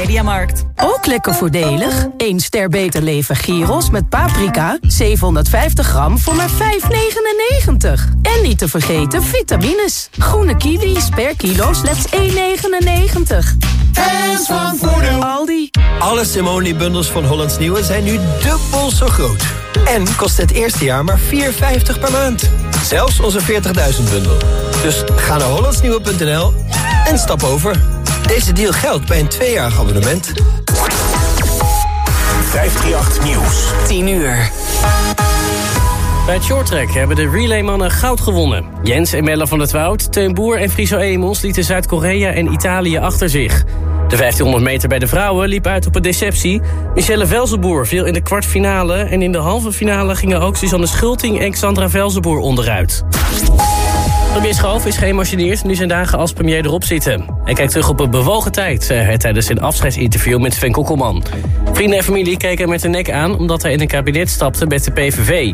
Mediamarkt. Ook lekker voordelig. 1 ster beter leven gyros met paprika. 750 gram voor maar 5,99. En niet te vergeten vitamines. Groene kiwis per kilo slechts 1,99. Hands van Voordeel. Aldi. Alle Simone-bundels van Hollands Nieuwe zijn nu dubbel zo groot. En kost het eerste jaar maar 4,50 per maand. Zelfs onze 40.000 bundel. Dus ga naar hollandsnieuwe.nl en stap over. Deze deal geldt bij een tweejarig abonnement. 538 Nieuws. 10 uur. Bij het shorttrack hebben de relaymannen goud gewonnen. Jens en Melle van het Woud, Teun Boer en Friso Emels... lieten Zuid-Korea en Italië achter zich. De 1500 meter bij de vrouwen liep uit op een deceptie. Michelle Velzenboer viel in de kwartfinale... en in de halve finale gingen ook Suzanne Schulting en Xandra Velzenboer onderuit. Premier Schoof is geëmotioneerd nu zijn dagen als premier erop zitten. Hij kijkt terug op een bewogen tijd, zei hij tijdens zijn afscheidsinterview met Sven Kokkelman. Vrienden en familie keken hem met de nek aan omdat hij in een kabinet stapte met de PVV.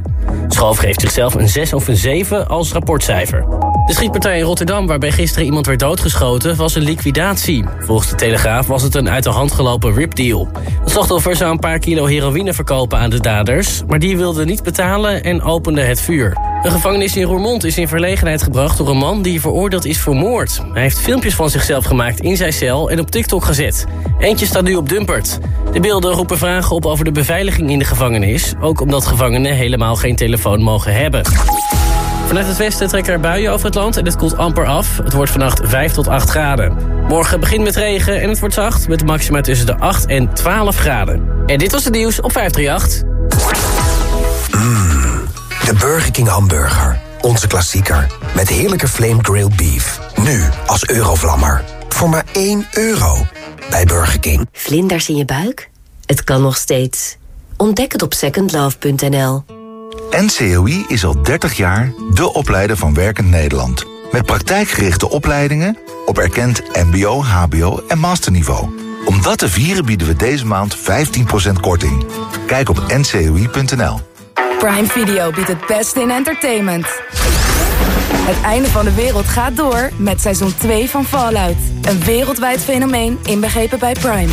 Schoof geeft zichzelf een 6 of een 7 als rapportcijfer. De schietpartij in Rotterdam, waarbij gisteren iemand werd doodgeschoten, was een liquidatie. Volgens de Telegraaf was het een uit de hand gelopen ripdeal. Het slachtoffer zou een paar kilo heroïne verkopen aan de daders, maar die wilden niet betalen en opende het vuur. Een gevangenis in Roermond is in verlegenheid gebracht door een man die veroordeeld is voor moord. Hij heeft filmpjes van zichzelf gemaakt in zijn cel en op TikTok gezet. Eentje staat nu op Dumpert. De beelden roepen vragen op over de beveiliging in de gevangenis, ook omdat gevangenen helemaal geen telefoon mogen hebben. Vanuit het westen trekken er buien over het land en het koelt amper af. Het wordt vannacht 5 tot 8 graden. Morgen begint met regen en het wordt zacht... met maxima tussen de 8 en 12 graden. En dit was het nieuws op 538. De Burger King hamburger. Onze klassieker. Met heerlijke flame grilled beef. Nu als eurovlammer. Voor maar 1 euro. Bij Burger King. Vlinders in je buik? Het kan nog steeds. Ontdek het op secondlove.nl. NCOI is al 30 jaar de opleider van Werkend Nederland. Met praktijkgerichte opleidingen op erkend mbo, hbo en masterniveau. Om dat te vieren bieden we deze maand 15% korting. Kijk op ncoi.nl. Prime Video biedt het beste in entertainment. Het einde van de wereld gaat door met seizoen 2 van Fallout. Een wereldwijd fenomeen inbegrepen bij Prime.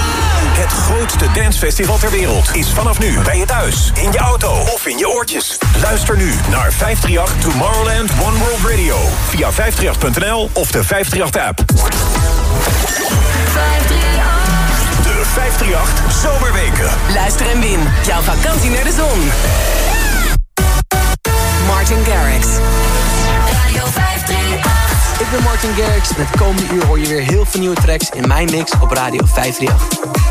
Het grootste dancefestival ter wereld is vanaf nu bij je thuis, in je auto of in je oortjes. Luister nu naar 538 Tomorrowland One World Radio via 538.nl of de 538-app. De 538 Zomerweken. Luister en win. Jouw vakantie naar de zon. Martin Garrix. Radio 538. Ik ben Martin Garrix. Met komende uur hoor je weer heel veel nieuwe tracks in mijn mix op Radio 538.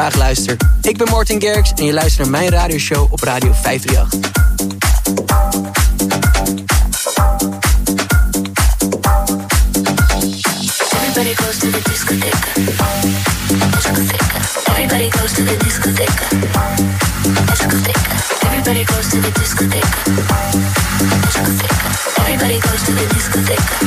graag luister. Ik ben Martin Gerks en je luistert naar mijn radioshow op Radio 538. Everybody goes to the discotheque. Everybody goes to the discotheque. Everybody goes to the discotheque. Everybody goes to the discotheque.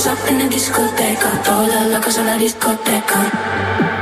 house up in the discoteca. Toda la casa la discoteca.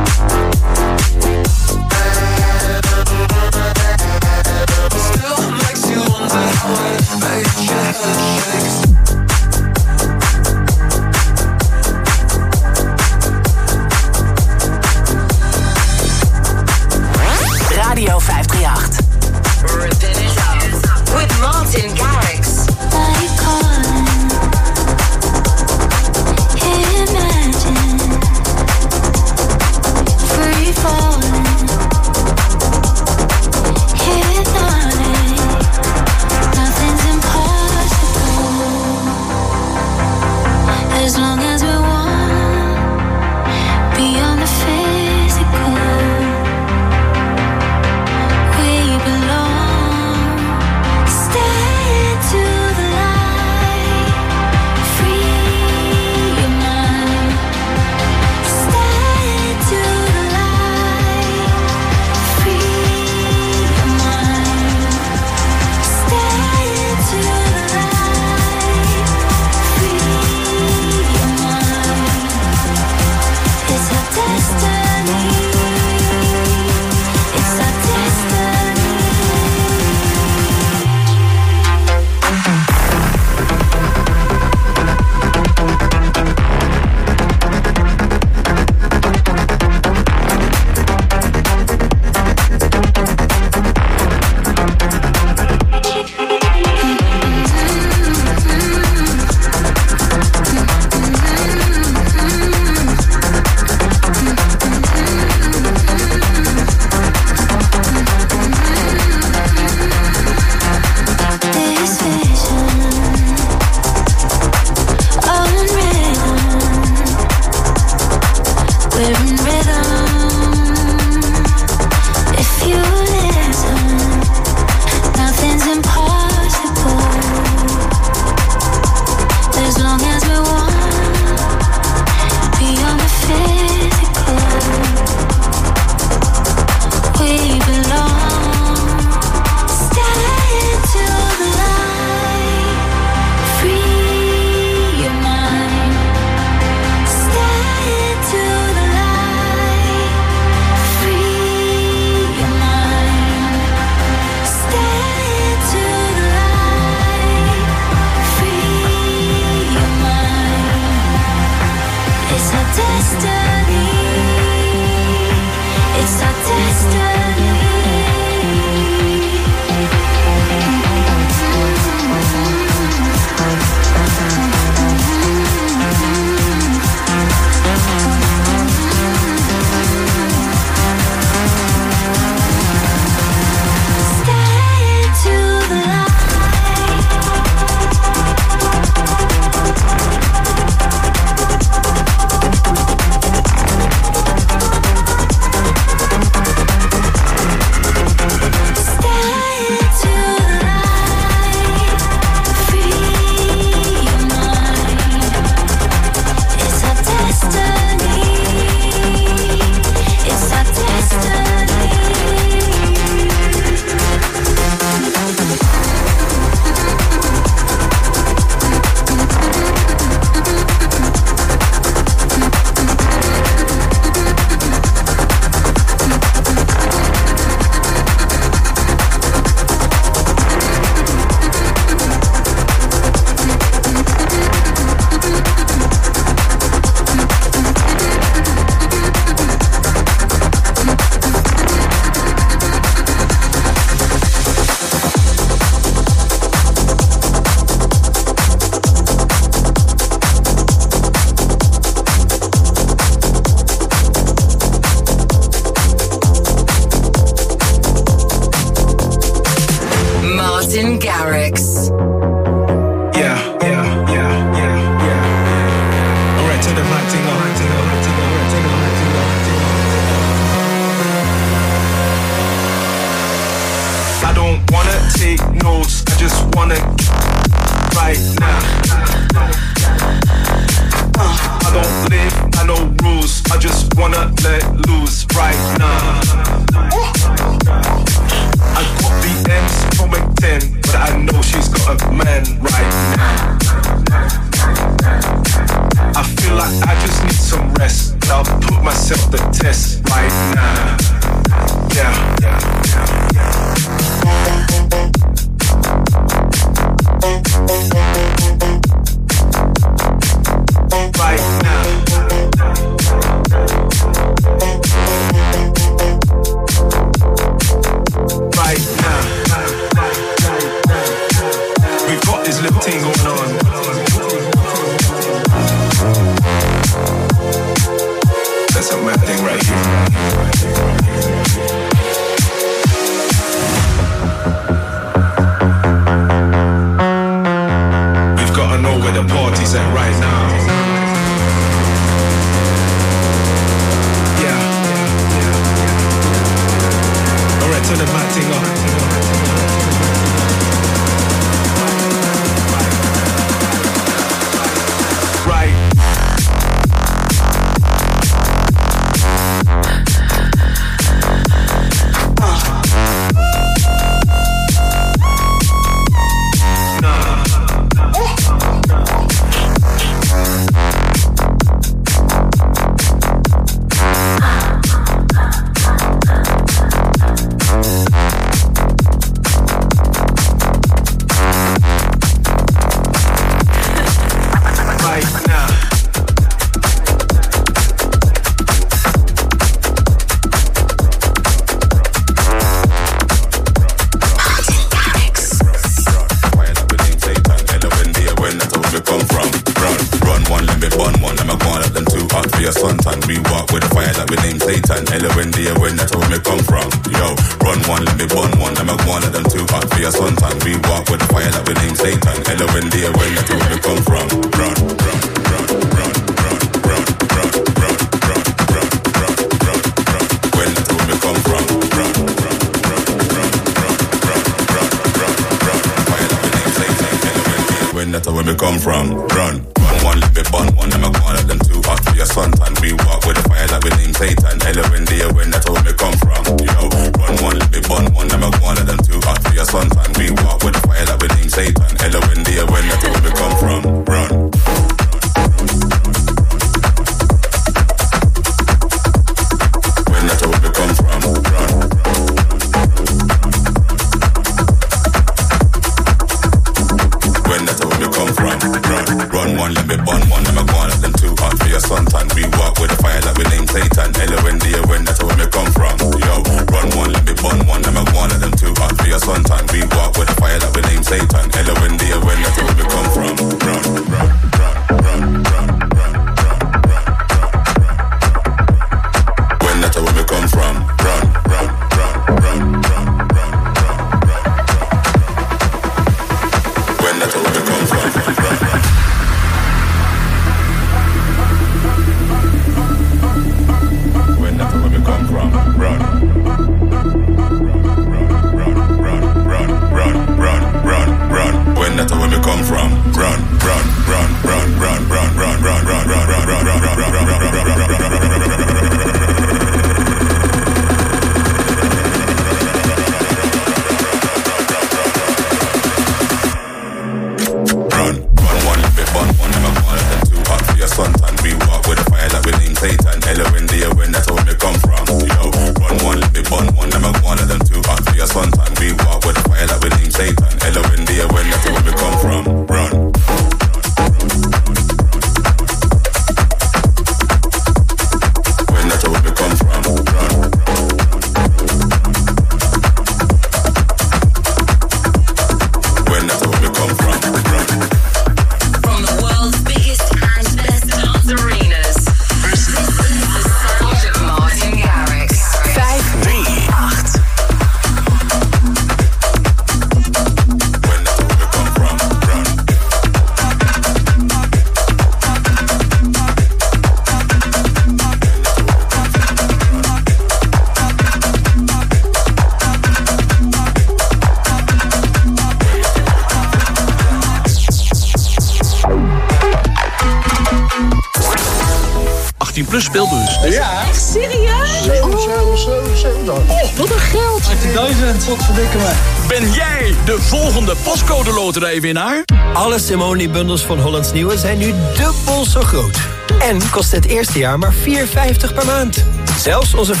Ben jij de volgende postcode loterijwinnaar? Alle Simone-bundels van Hollands Nieuwe zijn nu dubbel zo groot. En kost het eerste jaar maar 4,50 per maand. Zelfs onze 40.000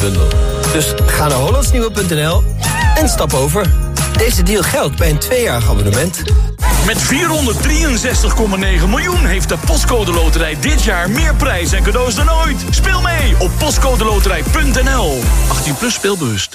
bundel. Dus ga naar hollandsnieuwe.nl en stap over. Deze deal geldt bij een tweejarig abonnement. Met 463,9 miljoen heeft de Postcode Loterij dit jaar meer prijs en cadeaus dan ooit. Speel mee op postcodeloterij.nl. 18 plus speelbewust.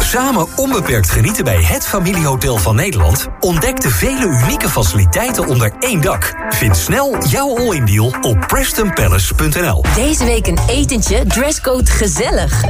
Samen onbeperkt genieten bij het familiehotel van Nederland? Ontdek de vele unieke faciliteiten onder één dak. Vind snel jouw all-in deal op prestonpalace.nl. Deze week een etentje, dresscode gezellig.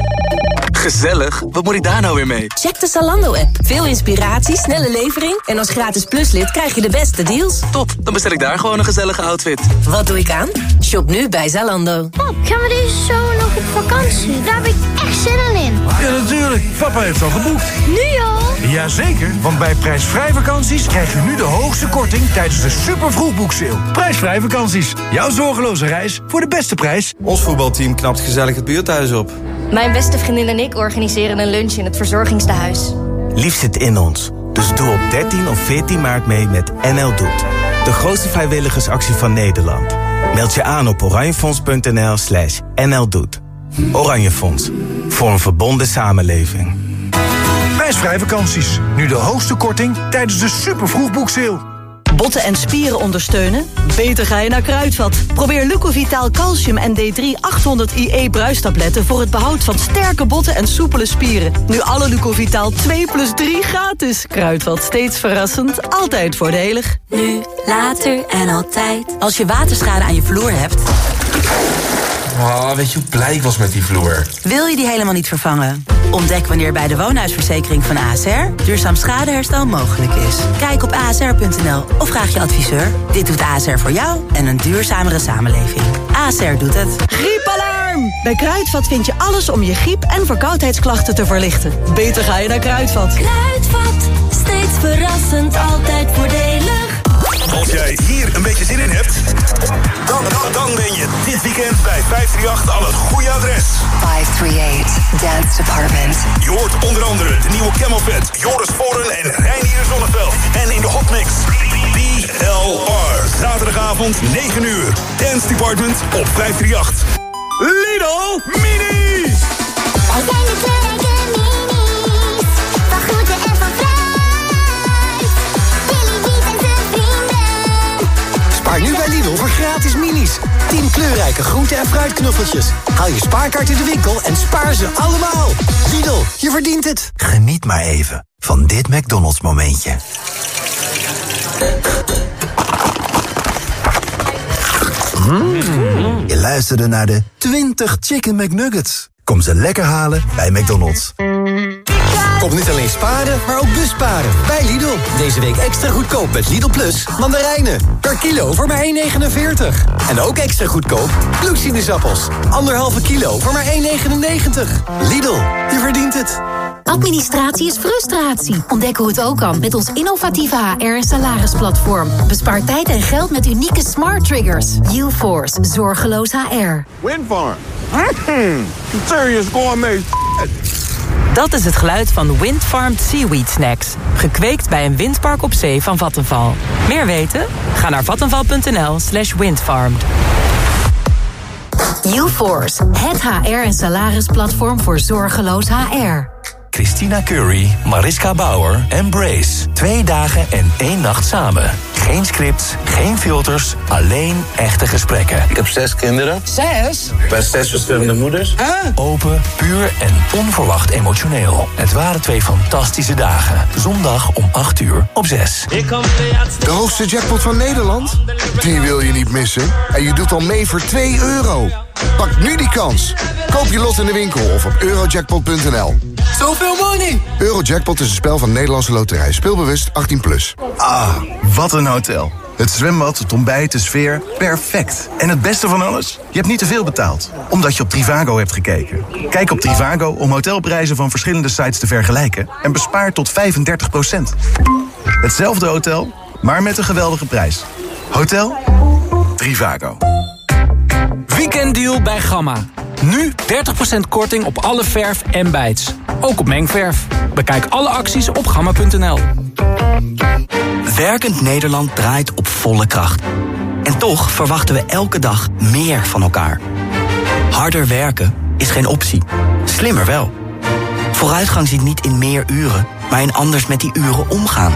Gezellig? Wat moet ik daar nou weer mee? Check de Zalando-app. Veel inspiratie, snelle levering... en als gratis pluslid krijg je de beste deals. Top, dan bestel ik daar gewoon een gezellige outfit. Wat doe ik aan? Shop nu bij Zalando. Pap, gaan we deze zomer nog op vakantie? Daar heb ik echt zin in. Ja, natuurlijk. Papa heeft al geboekt. Nu al? Jazeker, want bij prijsvrij vakanties krijg je nu de hoogste korting tijdens de super vroegboekseil. Prijsvrij vakanties. Jouw zorgeloze reis voor de beste prijs. Ons voetbalteam knapt gezellig het buurthuis op. Mijn beste vriendin en ik organiseren een lunch in het verzorgingstehuis. Lief zit in ons. Dus doe op 13 of 14 maart mee met NL Doet. De grootste vrijwilligersactie van Nederland. Meld je aan op oranjefonds.nl slash NL Doet. Oranje Fonds. Voor een verbonden samenleving. Prijsvrij vakanties. Nu de hoogste korting tijdens de super vroegboekseil. Botten en spieren ondersteunen? Beter ga je naar Kruidvat. Probeer Lucovitaal Calcium en D3 800 IE bruistabletten... voor het behoud van sterke botten en soepele spieren. Nu alle Lucovitaal 2 plus 3 gratis. Kruidvat, steeds verrassend, altijd voordelig. Nu, later en altijd. Als je waterschade aan je vloer hebt... Oh, weet je hoe blij ik was met die vloer? Wil je die helemaal niet vervangen? Ontdek wanneer bij de woonhuisverzekering van ASR... duurzaam schadeherstel mogelijk is. Kijk op asr.nl of vraag je adviseur. Dit doet ASR voor jou en een duurzamere samenleving. ASR doet het. Griepalarm! Bij Kruidvat vind je alles om je griep- en verkoudheidsklachten te verlichten. Beter ga je naar Kruidvat. Kruidvat, steeds verrassend, altijd voordelig. Als jij hier een beetje zin in hebt, dan, dan, dan ben je dit weekend bij 538 aan het goede adres. 538 Dance Department. Je hoort onder andere de nieuwe Camelpet, Joris Voren en Reinier Zonneveld. En in de hotmix, DLR. Zaterdagavond, 9 uur. Dance Department op 538. Lidl Mini! Spaar nu bij Lidl voor gratis minis. 10 kleurrijke groente- en fruitknuffeltjes. Haal je spaarkaart in de winkel en spaar ze allemaal. Lidl, je verdient het. Geniet maar even van dit McDonald's momentje. Mm. Je luisterde naar de 20 Chicken McNuggets. Kom ze lekker halen bij McDonald's. Kom niet alleen sparen, maar ook busparen bij Lidl. Deze week extra goedkoop met Lidl Plus mandarijnen. Per kilo voor maar 1,49. En ook extra goedkoop bloedsinusappels. Anderhalve kilo voor maar 1,99. Lidl, je verdient het. Administratie is frustratie. Ontdek hoe het ook kan met ons innovatieve HR- en salarisplatform. Bespaar tijd en geld met unieke smart triggers. UForce, zorgeloos HR. Windfarm. Mm, serious gourmet Dat is het geluid van Windfarmed Seaweed Snacks. Gekweekt bij een windpark op zee van Vattenval. Meer weten? Ga naar vattenval.nl slash windfarmed. UForce, het HR- en salarisplatform voor zorgeloos HR. Christina Curry, Mariska Bauer en Brace. Twee dagen en één nacht samen. Geen scripts, geen filters, alleen echte gesprekken. Ik heb zes kinderen. Zes? Bij zes verschillende moeders. Open, puur en onverwacht emotioneel. Het waren twee fantastische dagen. Zondag om 8 uur op 6. De hoogste jackpot van Nederland? Die wil je niet missen. En je doet al mee voor 2 euro. Pak nu die kans. Koop je lot in de winkel of op eurojackpot.nl. Zoveel money! Eurojackpot is een spel van Nederlandse Loterij. Speelbewust 18+. Plus. Ah, wat een hotel. Het zwembad, het ontbijt, de sfeer, perfect. En het beste van alles? Je hebt niet te veel betaald, omdat je op Trivago hebt gekeken. Kijk op Trivago om hotelprijzen van verschillende sites te vergelijken... en bespaar tot 35% Hetzelfde hotel, maar met een geweldige prijs. Hotel Trivago. Weekenddeal bij Gamma. Nu 30% korting op alle verf en bijts. Ook op mengverf. Bekijk alle acties op gamma.nl. Werkend Nederland draait op volle kracht. En toch verwachten we elke dag meer van elkaar. Harder werken is geen optie. Slimmer wel. Vooruitgang zit niet in meer uren, maar in anders met die uren omgaan.